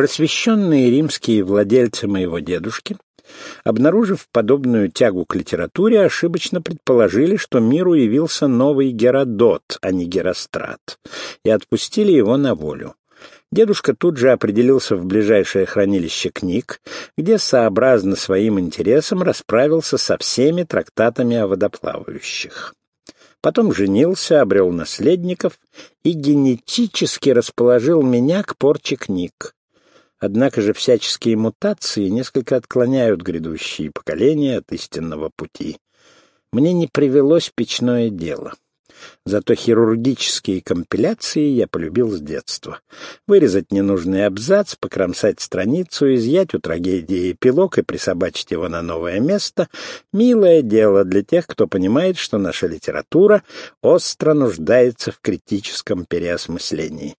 Просвещенные римские владельцы моего дедушки, обнаружив подобную тягу к литературе, ошибочно предположили, что миру явился новый Геродот, а не Герострат, и отпустили его на волю. Дедушка тут же определился в ближайшее хранилище книг, где, сообразно своим интересам, расправился со всеми трактатами о водоплавающих. Потом женился, обрел наследников и генетически расположил меня к порче книг. Однако же всяческие мутации несколько отклоняют грядущие поколения от истинного пути. Мне не привелось печное дело. Зато хирургические компиляции я полюбил с детства. Вырезать ненужный абзац, покромсать страницу, изъять у трагедии эпилог и присобачить его на новое место — милое дело для тех, кто понимает, что наша литература остро нуждается в критическом переосмыслении.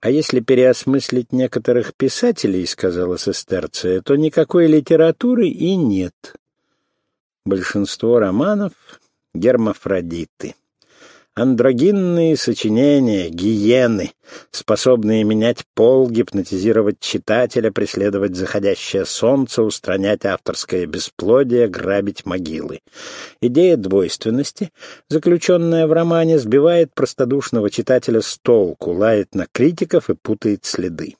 А если переосмыслить некоторых писателей, — сказала Сестерция, — то никакой литературы и нет. Большинство романов — гермафродиты. Андрогинные сочинения, гиены, способные менять пол, гипнотизировать читателя, преследовать заходящее солнце, устранять авторское бесплодие, грабить могилы. Идея двойственности, заключенная в романе, сбивает простодушного читателя с толку, лает на критиков и путает следы.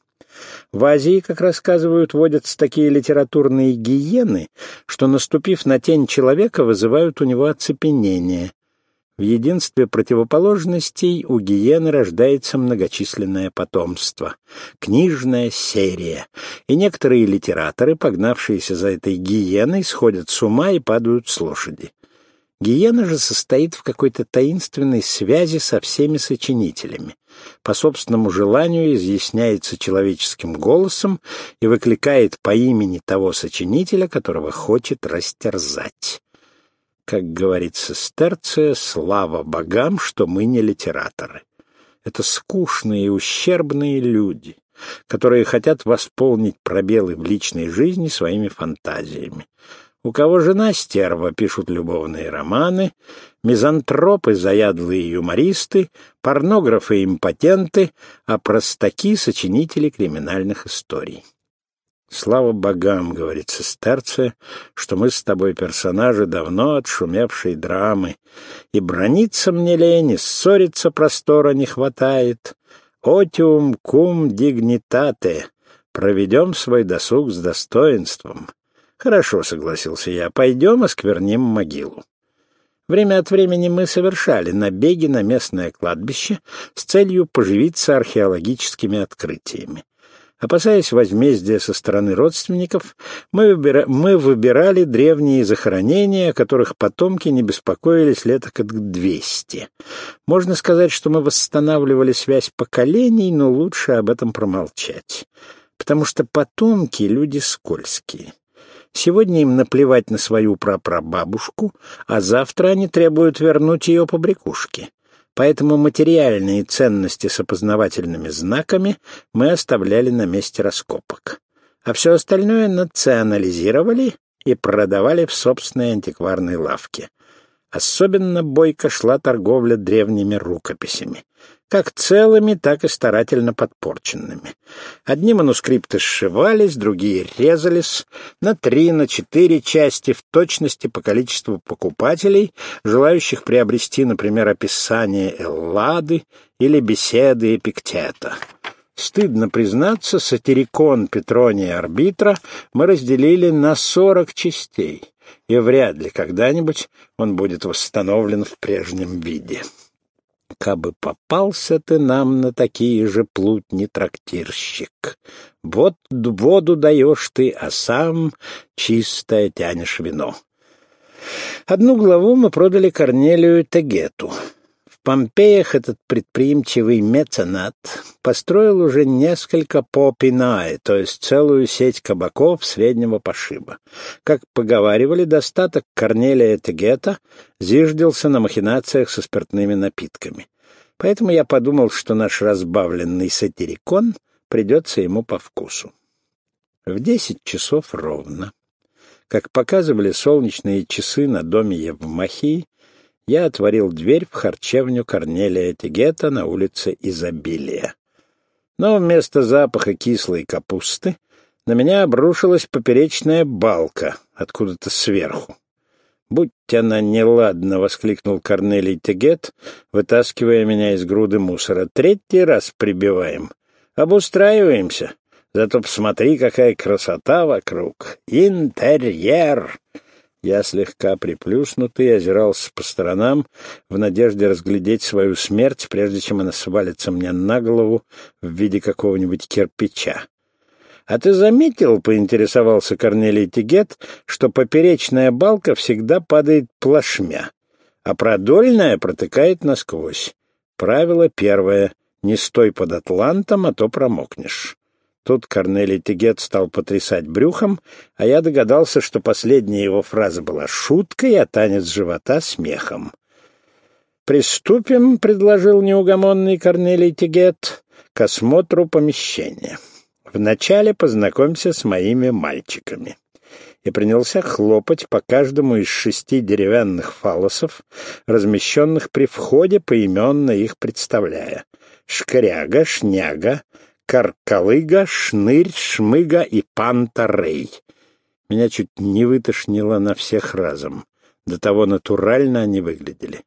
В Азии, как рассказывают, водятся такие литературные гиены, что, наступив на тень человека, вызывают у него оцепенение. В единстве противоположностей у гиены рождается многочисленное потомство, книжная серия, и некоторые литераторы, погнавшиеся за этой гиеной, сходят с ума и падают с лошади. Гиена же состоит в какой-то таинственной связи со всеми сочинителями. По собственному желанию изъясняется человеческим голосом и выкликает по имени того сочинителя, которого хочет растерзать. Как говорит сестерция, слава богам, что мы не литераторы. Это скучные и ущербные люди, которые хотят восполнить пробелы в личной жизни своими фантазиями. У кого жена стерва, пишут любовные романы, мизантропы, заядлые юмористы, порнографы, импотенты, а простаки — сочинители криминальных историй. Слава богам, говорит сестерция, что мы с тобой персонажи давно отшумевшей драмы, и брониться мне лень, и ссориться простора не хватает. Отиум кум дигнитате. Проведем свой досуг с достоинством. Хорошо, согласился я, пойдем оскверним могилу. Время от времени мы совершали набеги на местное кладбище с целью поживиться археологическими открытиями. Опасаясь возмездия со стороны родственников, мы, выбира... мы выбирали древние захоронения, о которых потомки не беспокоились лет как двести. Можно сказать, что мы восстанавливали связь поколений, но лучше об этом промолчать. Потому что потомки — люди скользкие. Сегодня им наплевать на свою прапрабабушку, а завтра они требуют вернуть ее по брякушке. Поэтому материальные ценности с опознавательными знаками мы оставляли на месте раскопок. А все остальное национализировали и продавали в собственной антикварной лавке. Особенно бойко шла торговля древними рукописями как целыми, так и старательно подпорченными. Одни манускрипты сшивались, другие резались на три, на четыре части в точности по количеству покупателей, желающих приобрести, например, описание Эллады или беседы Эпиктета. Стыдно признаться, сатирикон Петрония Арбитра мы разделили на сорок частей, и вряд ли когда-нибудь он будет восстановлен в прежнем виде. Кабы попался ты нам на такие же плутни, трактирщик. Вот воду даешь ты, а сам чистое тянешь вино. Одну главу мы продали Корнелию Тегету. Помпеях этот предприимчивый меценат построил уже несколько попинаe, то есть целую сеть кабаков среднего пошиба. Как поговаривали, достаток Корнелия Тегета зиждился на махинациях со спиртными напитками. Поэтому я подумал, что наш разбавленный сатирикон придется ему по вкусу. В десять часов ровно, как показывали солнечные часы на доме Евмахии, я отворил дверь в харчевню Корнелия Тигета на улице Изобилия. Но вместо запаха кислой капусты на меня обрушилась поперечная балка откуда-то сверху. «Будь она неладна!» — воскликнул Корнелий Тегет, вытаскивая меня из груды мусора. «Третий раз прибиваем. Обустраиваемся. Зато посмотри, какая красота вокруг! Интерьер!» Я слегка приплюснутый озирался по сторонам в надежде разглядеть свою смерть, прежде чем она свалится мне на голову в виде какого-нибудь кирпича. «А ты заметил, — поинтересовался Корнелий Тигет, — что поперечная балка всегда падает плашмя, а продольная протыкает насквозь? Правило первое — не стой под атлантом, а то промокнешь». Тут Корнелий Тигет стал потрясать брюхом, а я догадался, что последняя его фраза была шуткой, а танец живота — смехом. «Приступим», — предложил неугомонный Корнелий Тигет, — «к осмотру помещения». Вначале познакомься с моими мальчиками. И принялся хлопать по каждому из шести деревянных фалосов, размещенных при входе, поименно их представляя. Шкряга, Шняга, Каркалыга, Шнырь, Шмыга и Панта-Рей. Меня чуть не вытошнило на всех разом. До того натурально они выглядели.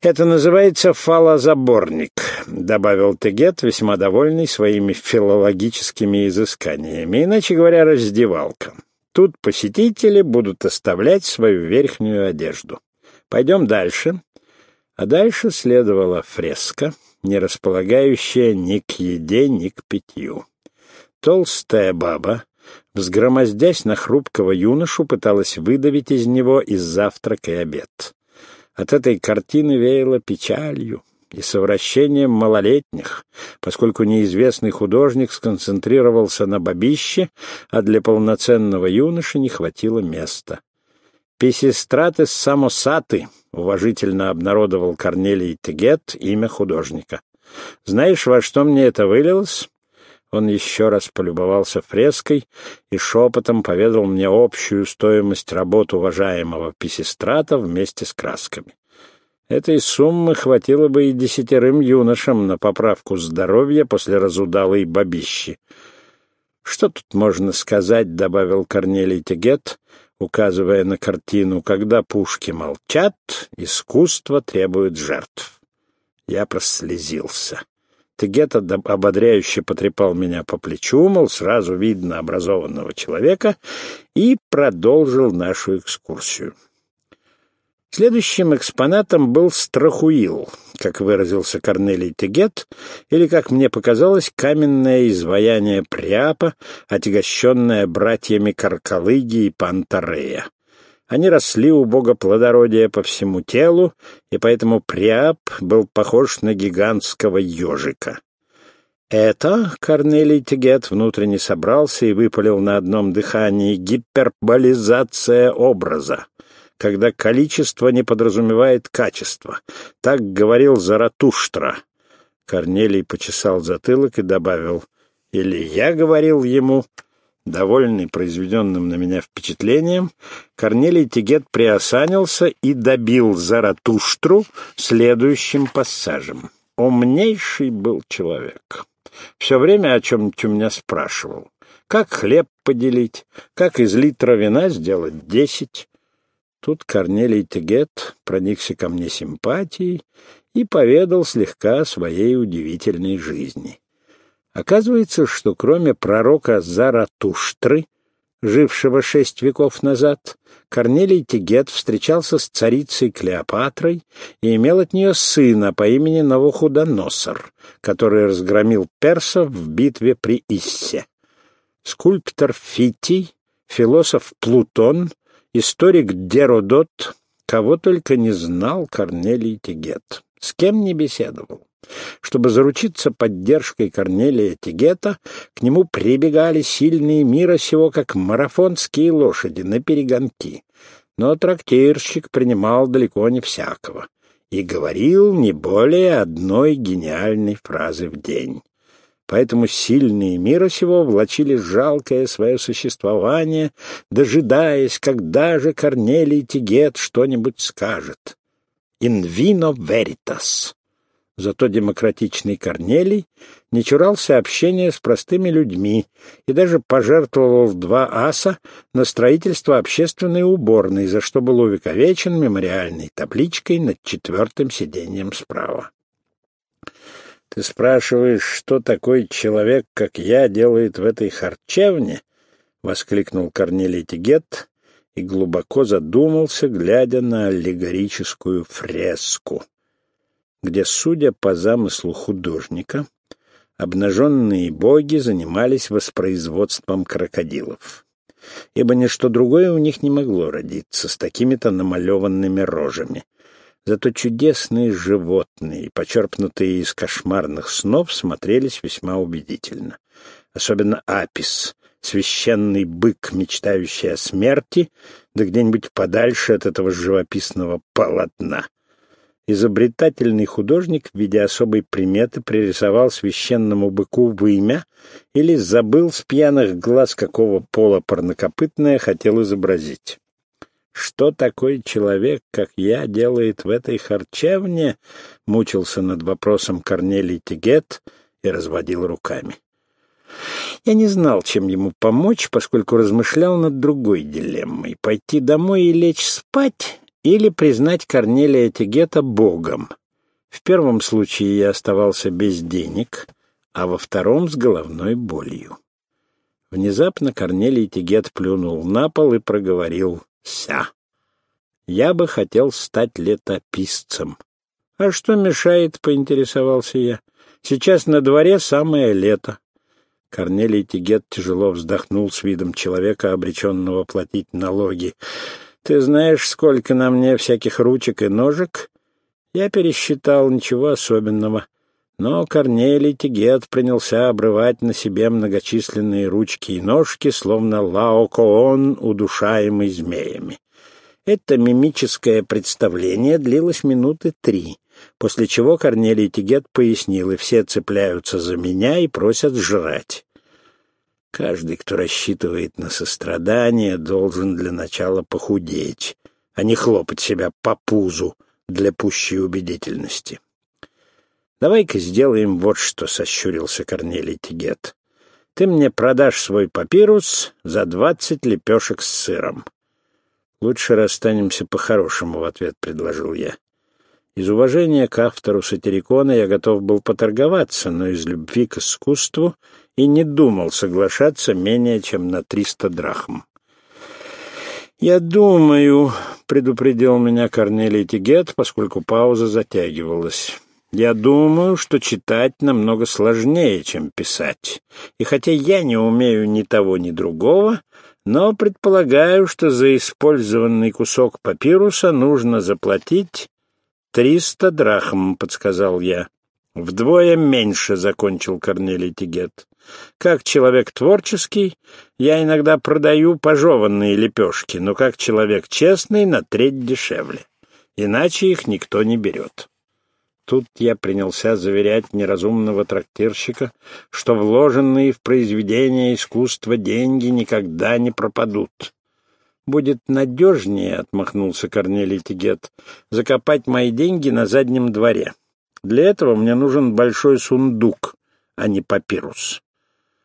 «Это называется фалозаборник», — добавил Тегет, весьма довольный своими филологическими изысканиями, иначе говоря, раздевалка. Тут посетители будут оставлять свою верхнюю одежду. Пойдем дальше. А дальше следовала фреска, не располагающая ни к еде, ни к питью. Толстая баба, взгромоздясь на хрупкого юношу, пыталась выдавить из него и завтрак, и обед. От этой картины веяло печалью и совращением малолетних, поскольку неизвестный художник сконцентрировался на бабище, а для полноценного юноши не хватило места. «Писистратес самосаты», — уважительно обнародовал Корнелий Тегет имя художника. «Знаешь, во что мне это вылилось?» Он еще раз полюбовался фреской и шепотом поведал мне общую стоимость работ уважаемого Писистрата вместе с красками. Этой суммы хватило бы и десятерым юношам на поправку здоровья после разудалой бабищи. «Что тут можно сказать?» — добавил Корнелий Тегет, указывая на картину. «Когда пушки молчат, искусство требует жертв». Я прослезился. Тегет ободряюще потрепал меня по плечу, мол, сразу видно образованного человека, и продолжил нашу экскурсию. Следующим экспонатом был страхуил, как выразился Корнелий Тегет, или, как мне показалось, каменное изваяние Приапа, отягощенное братьями Каркалыги и Пантарея. Они росли у бога плодородия по всему телу, и поэтому Приап был похож на гигантского ежика. Это Корнелий Тегет внутренне собрался и выпалил на одном дыхании гиперболизация образа, когда количество не подразумевает качество. Так говорил Заратуштра. Корнелий почесал затылок и добавил, или я говорил ему, Довольный произведенным на меня впечатлением, Корнелий Тегет приосанился и добил Заратуштру следующим пассажем. Умнейший был человек. Все время о чем-нибудь у меня спрашивал. Как хлеб поделить? Как из литра вина сделать десять? Тут Корнелий Тегет проникся ко мне симпатией и поведал слегка о своей удивительной жизни. Оказывается, что кроме пророка Заратуштры, жившего шесть веков назад, Корнелий Тигет встречался с царицей Клеопатрой и имел от нее сына по имени Новохудоносор, который разгромил персов в битве при Иссе. Скульптор Фитий, философ Плутон, историк Деродот, кого только не знал Корнелий Тигет, с кем не беседовал. Чтобы заручиться поддержкой Корнелия Тигета, к нему прибегали сильные мира сего, как марафонские лошади, на перегонки. Но трактирщик принимал далеко не всякого и говорил не более одной гениальной фразы в день. Поэтому сильные мира сего влачили жалкое свое существование, дожидаясь, когда же Корнелий Тигет что-нибудь скажет. «In vino veritas» Зато демократичный Корнелий не чурался общения с простыми людьми и даже пожертвовал два аса на строительство общественной уборной, за что был увековечен мемориальной табличкой над четвертым сиденьем справа. «Ты спрашиваешь, что такой человек, как я, делает в этой харчевне?» — воскликнул Корнелий Тигет и глубоко задумался, глядя на аллегорическую фреску где, судя по замыслу художника, обнаженные боги занимались воспроизводством крокодилов. Ибо ничто другое у них не могло родиться с такими-то намалеванными рожами. Зато чудесные животные, почерпнутые из кошмарных снов, смотрелись весьма убедительно. Особенно Апис, священный бык, мечтающий о смерти, да где-нибудь подальше от этого живописного полотна. Изобретательный художник в виде особой приметы пририсовал священному быку вымя или забыл с пьяных глаз, какого пола парнокопытное хотел изобразить. «Что такой человек, как я, делает в этой харчевне?» — мучился над вопросом Корнелий Тигет и разводил руками. Я не знал, чем ему помочь, поскольку размышлял над другой дилеммой — пойти домой и лечь спать или признать Корнелия Тегета богом. В первом случае я оставался без денег, а во втором — с головной болью. Внезапно Корнелий Тегет плюнул на пол и проговорил «Ся». «Я бы хотел стать летописцем». «А что мешает?» — поинтересовался я. «Сейчас на дворе самое лето». Корнелий Тигет тяжело вздохнул с видом человека, обреченного платить налоги. Ты знаешь, сколько на мне всяких ручек и ножек? Я пересчитал, ничего особенного. Но Корнелий Тигет принялся обрывать на себе многочисленные ручки и ножки, словно Лаокоон, удушаемый змеями. Это мимическое представление длилось минуты три, после чего Корнелий Тигет пояснил, и все цепляются за меня и просят жрать. Каждый, кто рассчитывает на сострадание, должен для начала похудеть, а не хлопать себя по пузу для пущей убедительности. «Давай-ка сделаем вот что», — сощурился Корнелий Тигет. «Ты мне продашь свой папирус за двадцать лепешек с сыром». «Лучше расстанемся по-хорошему», — в ответ предложил я. Из уважения к автору сатирикона я готов был поторговаться, но из любви к искусству и не думал соглашаться менее чем на триста драхм. «Я думаю», — предупредил меня Корнелий Тигет, поскольку пауза затягивалась, «я думаю, что читать намного сложнее, чем писать. И хотя я не умею ни того, ни другого, но предполагаю, что за использованный кусок папируса нужно заплатить триста драхм», — подсказал я. «Вдвое меньше», — закончил Корнелий Тигет. Как человек творческий, я иногда продаю пожеванные лепешки, но как человек честный на треть дешевле. Иначе их никто не берет. Тут я принялся заверять неразумного трактирщика, что вложенные в произведение искусства деньги никогда не пропадут. «Будет надежнее», — отмахнулся Корнелий Тигет, — «закопать мои деньги на заднем дворе. Для этого мне нужен большой сундук, а не папирус».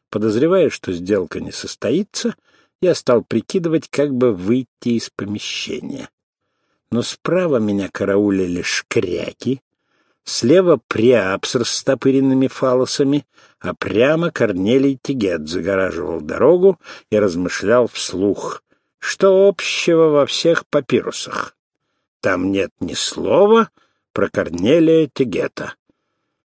Подозревая, что сделка не состоится, я стал прикидывать, как бы выйти из помещения. Но справа меня караулили шкряки, слева Приап с растопыренными фалосами, а прямо Корнелий Тигет загораживал дорогу и размышлял вслух, что общего во всех папирусах. Там нет ни слова про Корнелия Тигета.